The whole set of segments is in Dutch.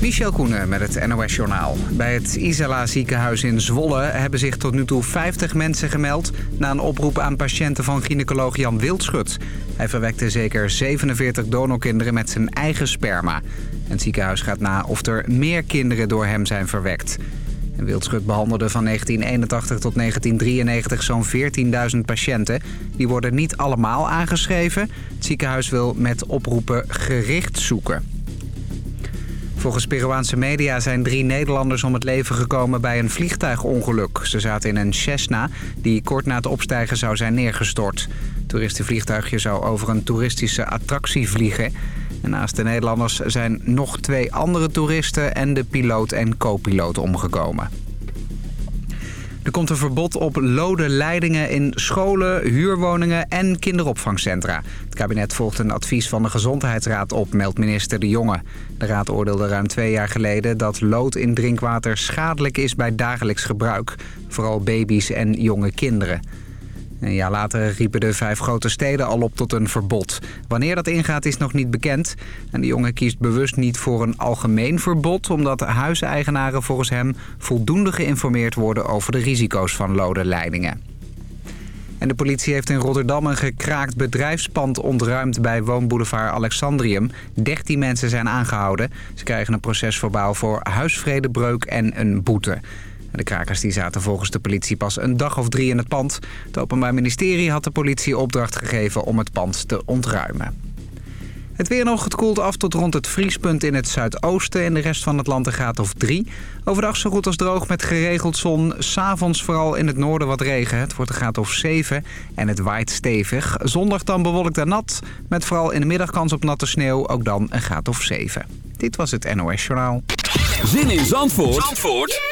Michel Koenen met het NOS-journaal. Bij het Isala ziekenhuis in Zwolle hebben zich tot nu toe 50 mensen gemeld... na een oproep aan patiënten van gynaecoloog Jan Wildschut. Hij verwekte zeker 47 donorkinderen met zijn eigen sperma. Het ziekenhuis gaat na of er meer kinderen door hem zijn verwekt. Wildschut behandelde van 1981 tot 1993 zo'n 14.000 patiënten. Die worden niet allemaal aangeschreven. Het ziekenhuis wil met oproepen gericht zoeken. Volgens Peruaanse media zijn drie Nederlanders om het leven gekomen bij een vliegtuigongeluk. Ze zaten in een Cessna die kort na het opstijgen zou zijn neergestort. Het toeristenvliegtuigje zou over een toeristische attractie vliegen. En naast de Nederlanders zijn nog twee andere toeristen en de piloot en co-piloot omgekomen. Er komt een verbod op lode leidingen in scholen, huurwoningen en kinderopvangcentra. Het kabinet volgt een advies van de Gezondheidsraad op, meldt minister De Jonge. De raad oordeelde ruim twee jaar geleden dat lood in drinkwater schadelijk is bij dagelijks gebruik. Vooral baby's en jonge kinderen. Een jaar later riepen de vijf grote steden al op tot een verbod. Wanneer dat ingaat is nog niet bekend. En de jongen kiest bewust niet voor een algemeen verbod... omdat huiseigenaren volgens hem voldoende geïnformeerd worden... over de risico's van lode leidingen. En de politie heeft in Rotterdam een gekraakt bedrijfspand ontruimd bij woonboulevard Alexandrium. 13 mensen zijn aangehouden. Ze krijgen een proces verbaal voor huisvredebreuk en een boete. De krakers die zaten volgens de politie pas een dag of drie in het pand. Het Openbaar Ministerie had de politie opdracht gegeven om het pand te ontruimen. Het weer nog, het koelt af tot rond het vriespunt in het zuidoosten. In de rest van het land een graad of drie. Overdag zo goed als droog met geregeld zon. S'avonds vooral in het noorden wat regen. Het wordt een graad of 7 en het waait stevig. Zondag dan bewolkt en nat. Met vooral in de middag kans op natte sneeuw. Ook dan een graad of 7. Dit was het NOS Journaal. Zin in Zandvoort, Zandvoort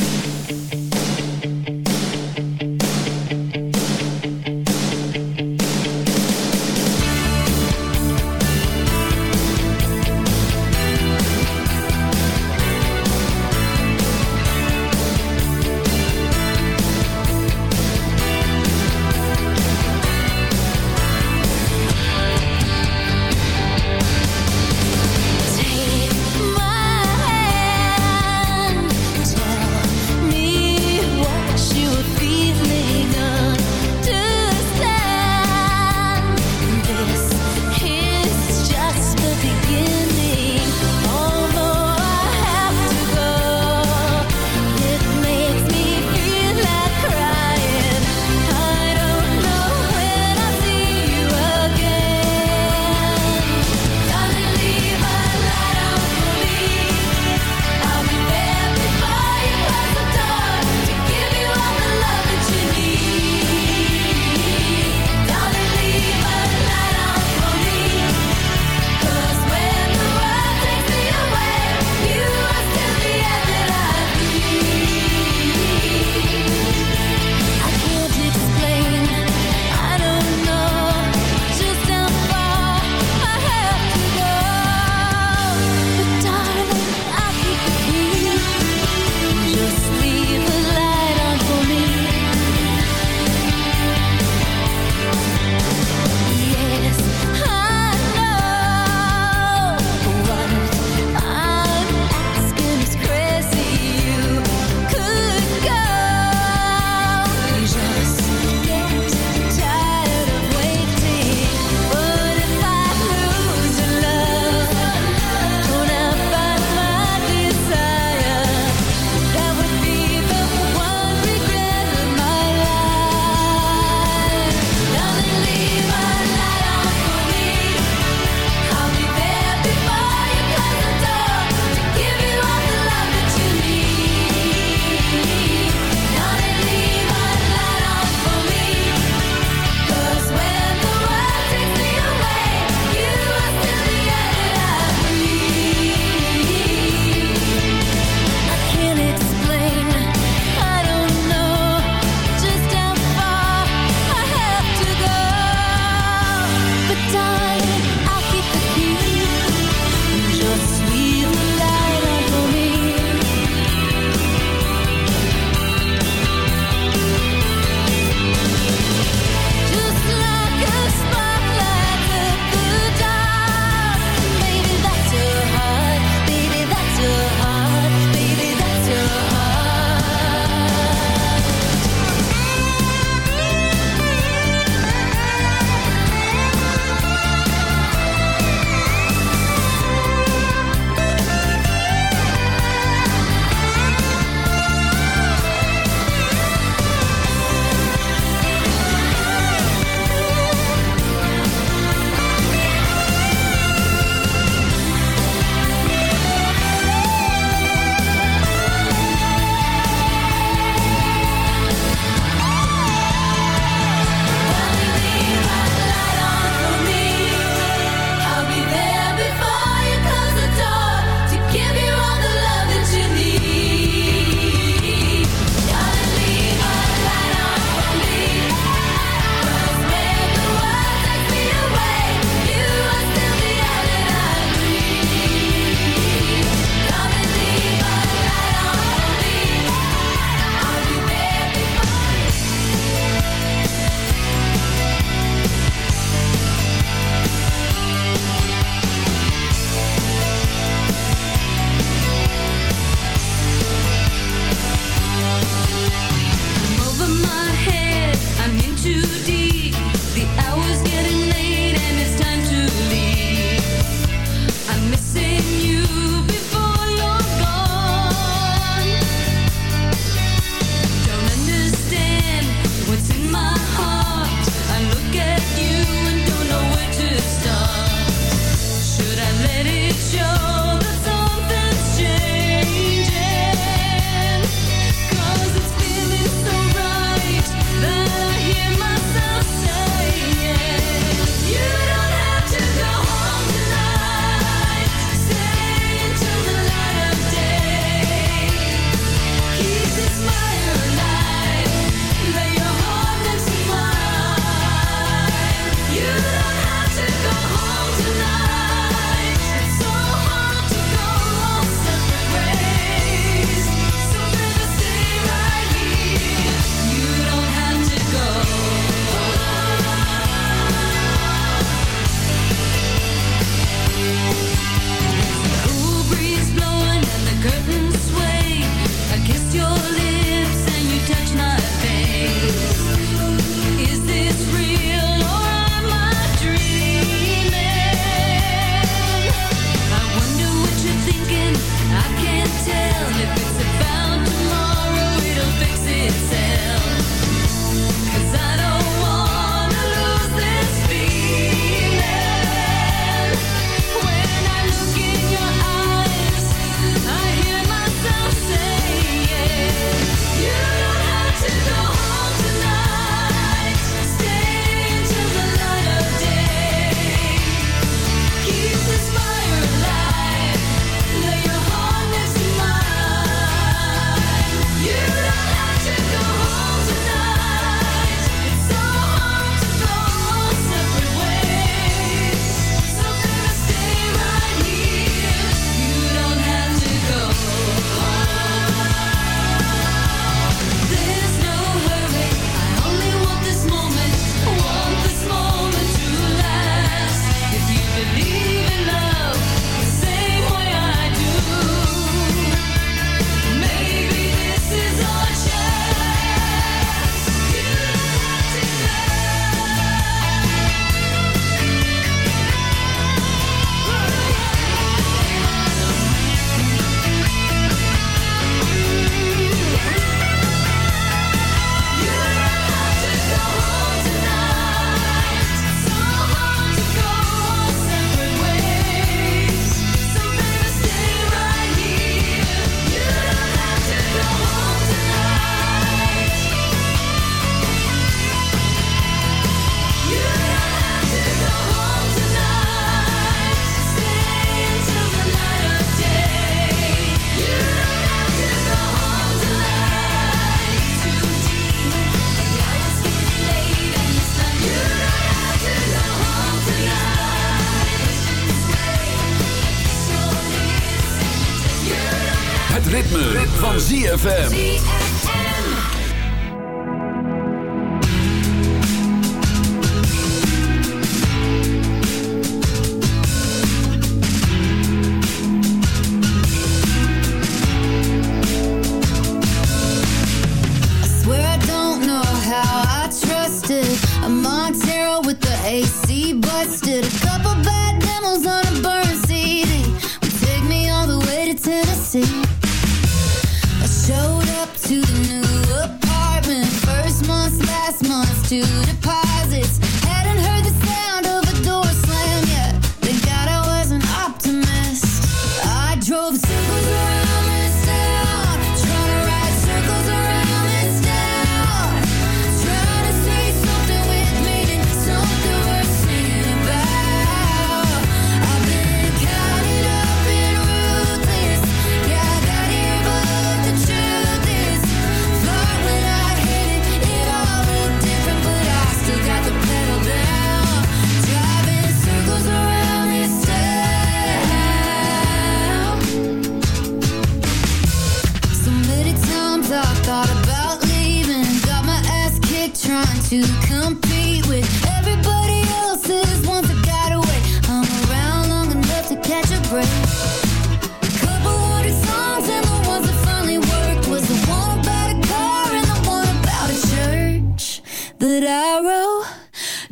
ZFM.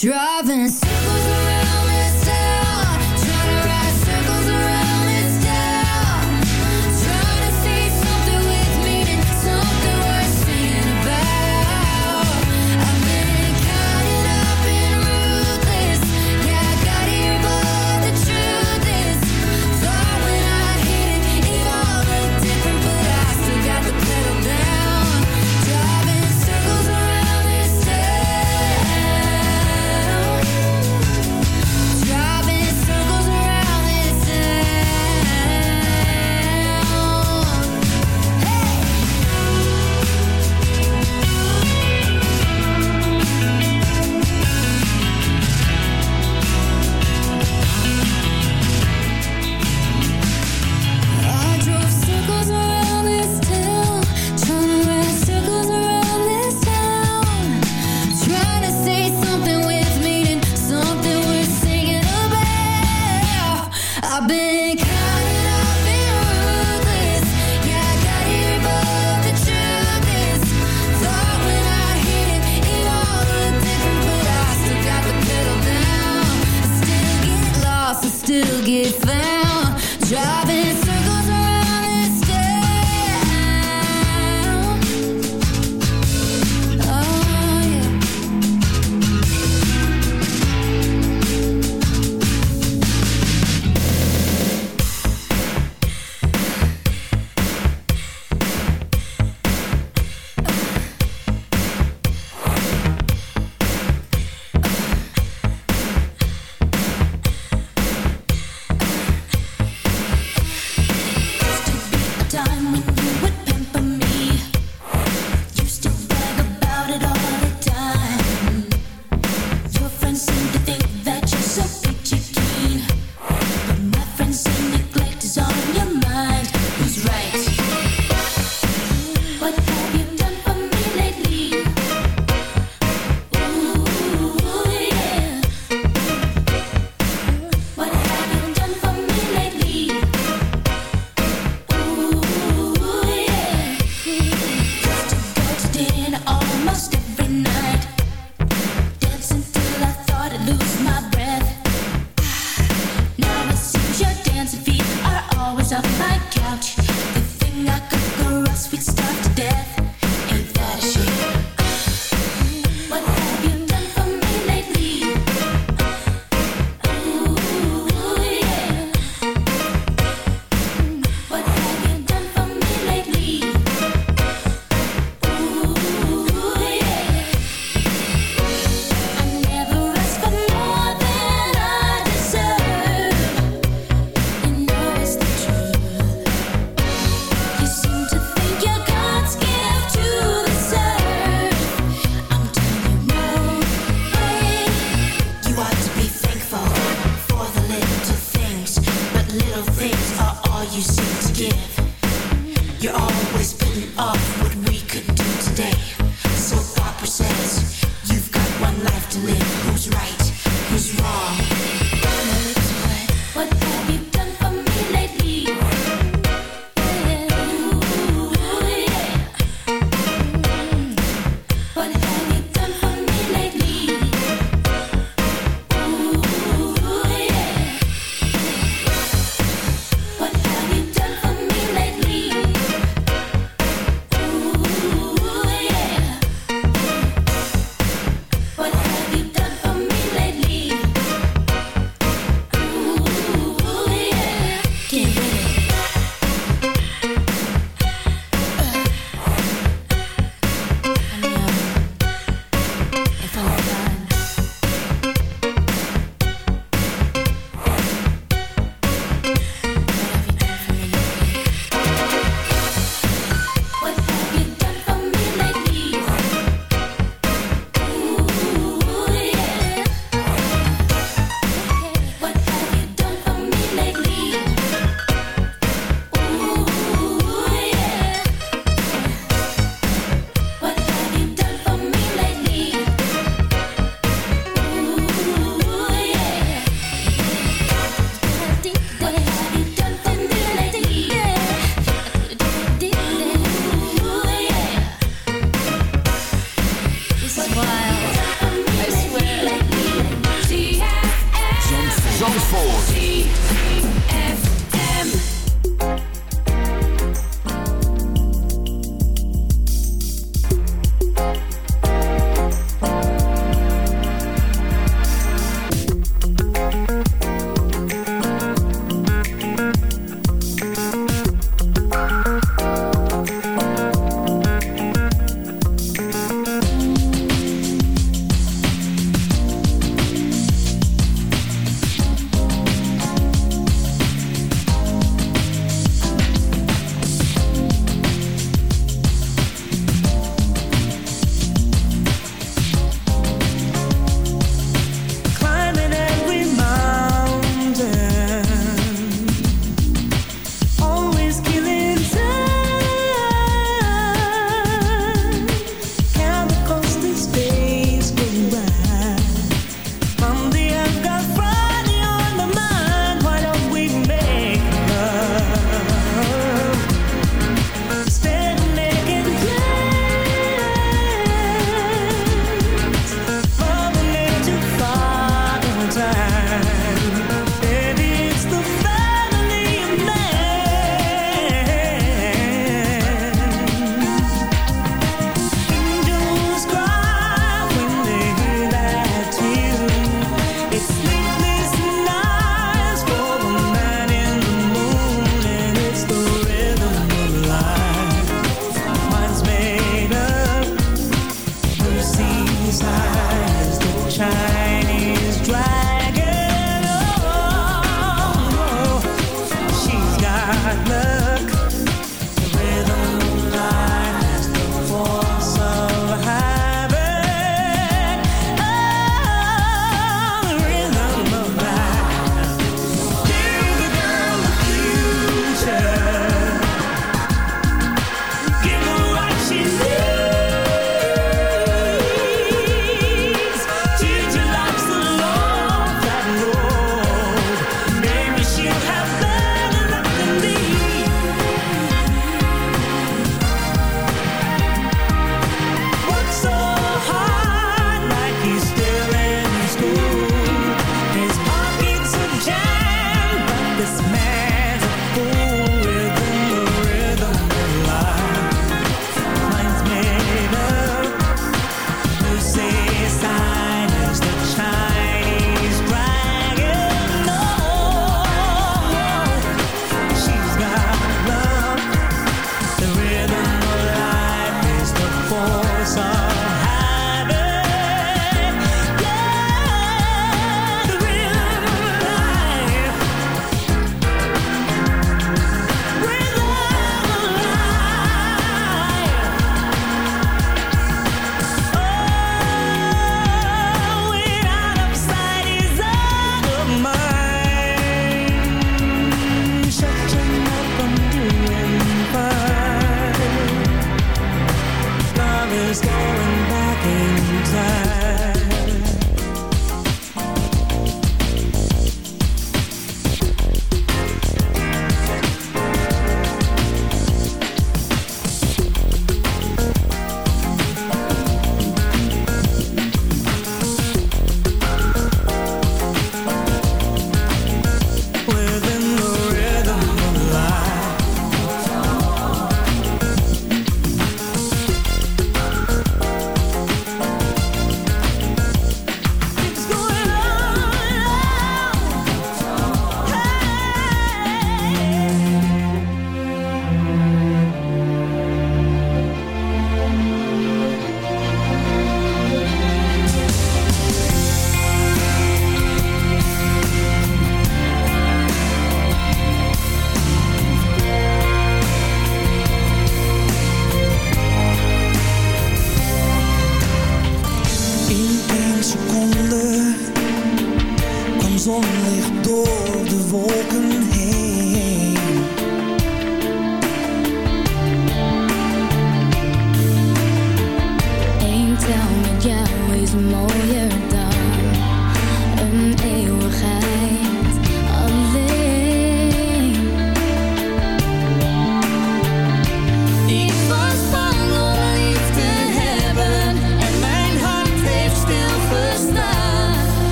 Driving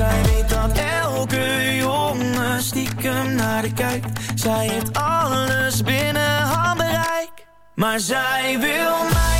zij weet dat elke jongen stiekem naar de kijkt. Zij heeft alles binnen handbereik. Maar zij wil mij,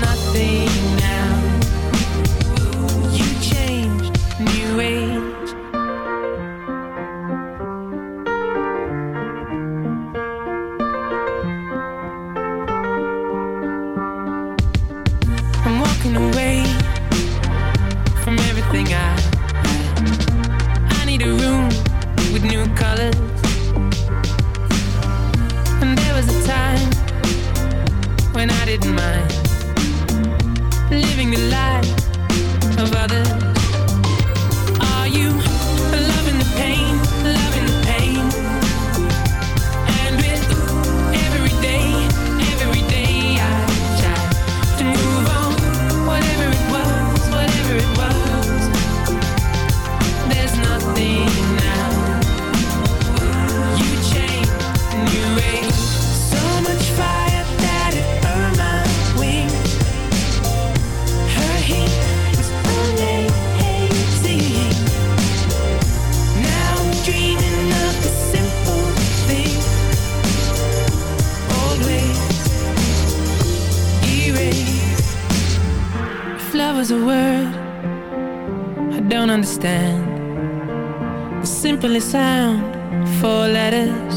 nothing. simplest sound, four letters.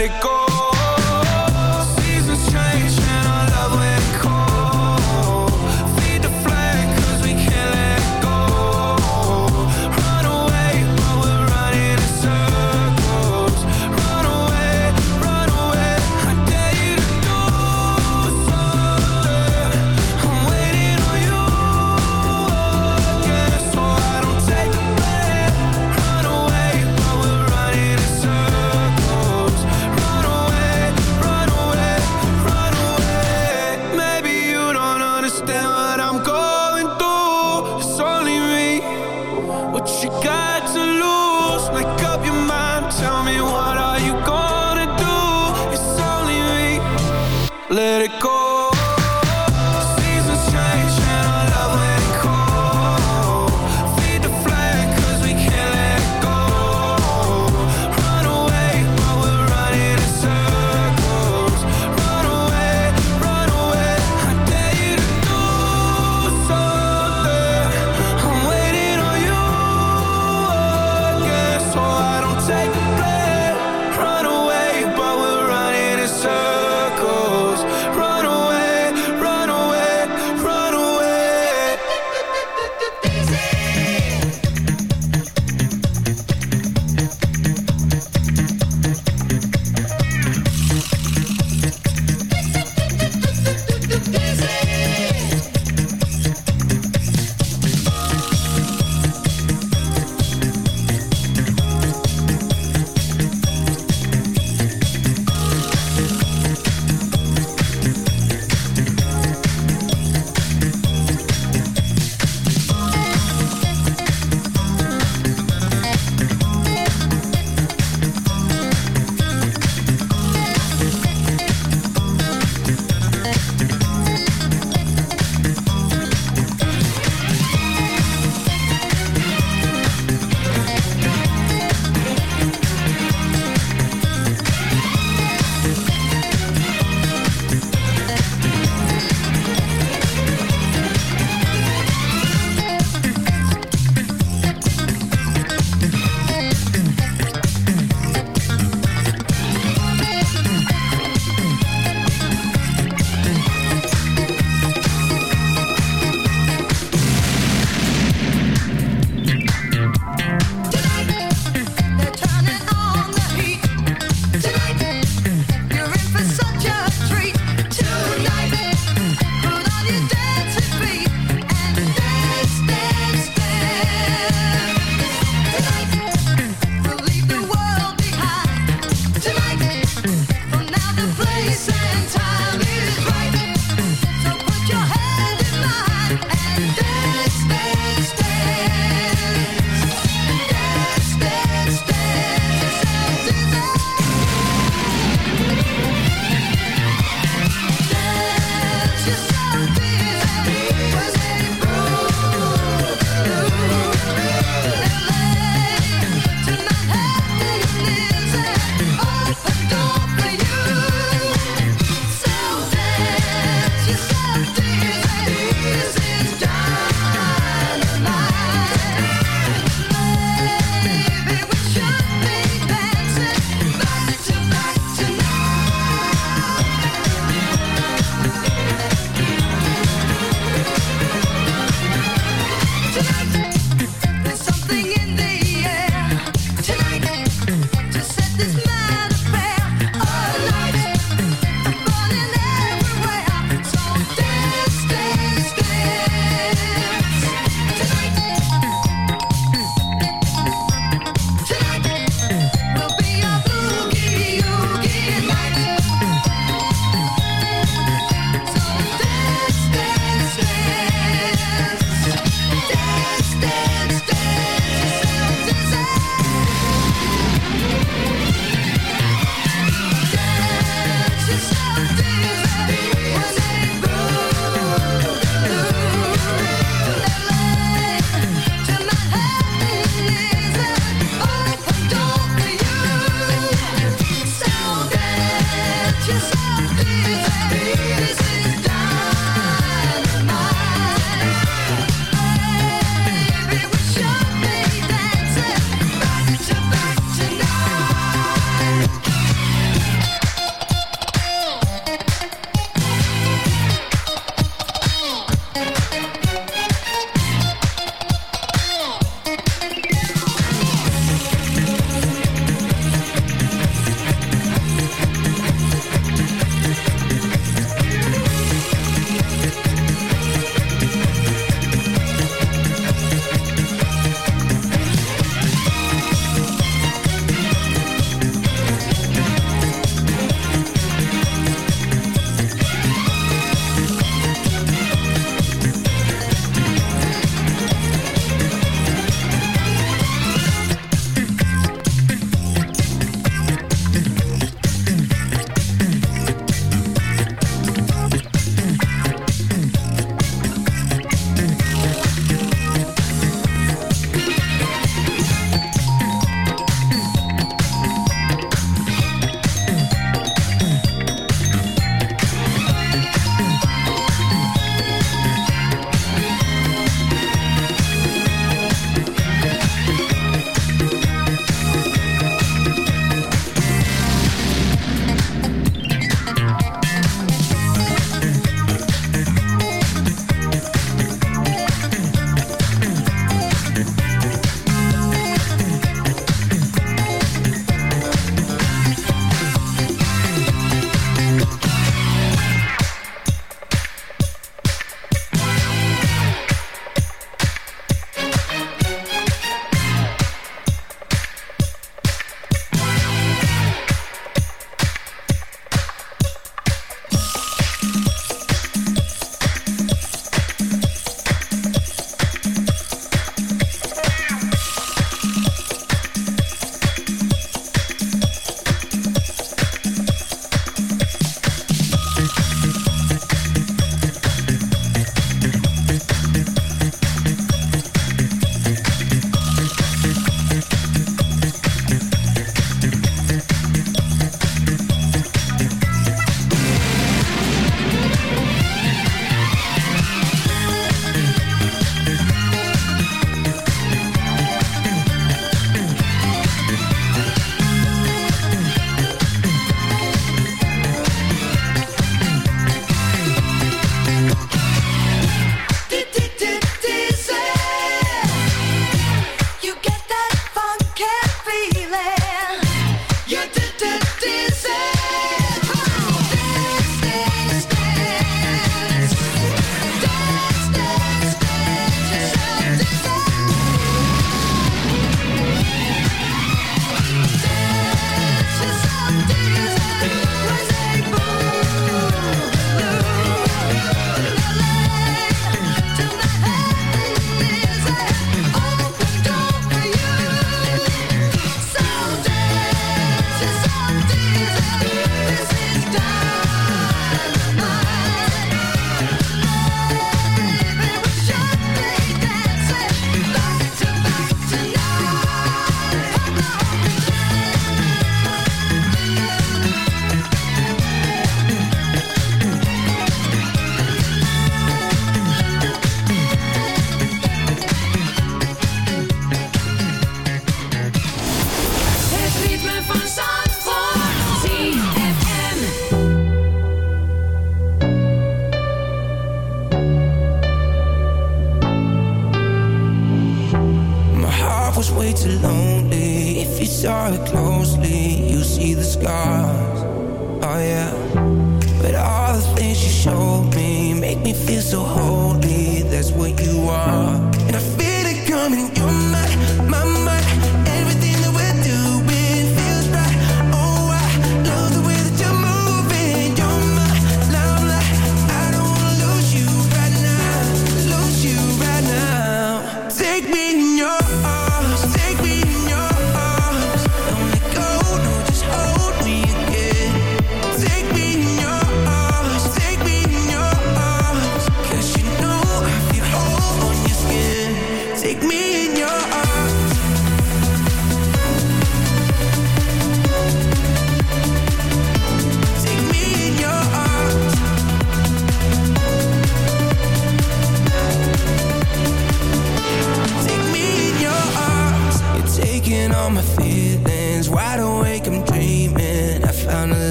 let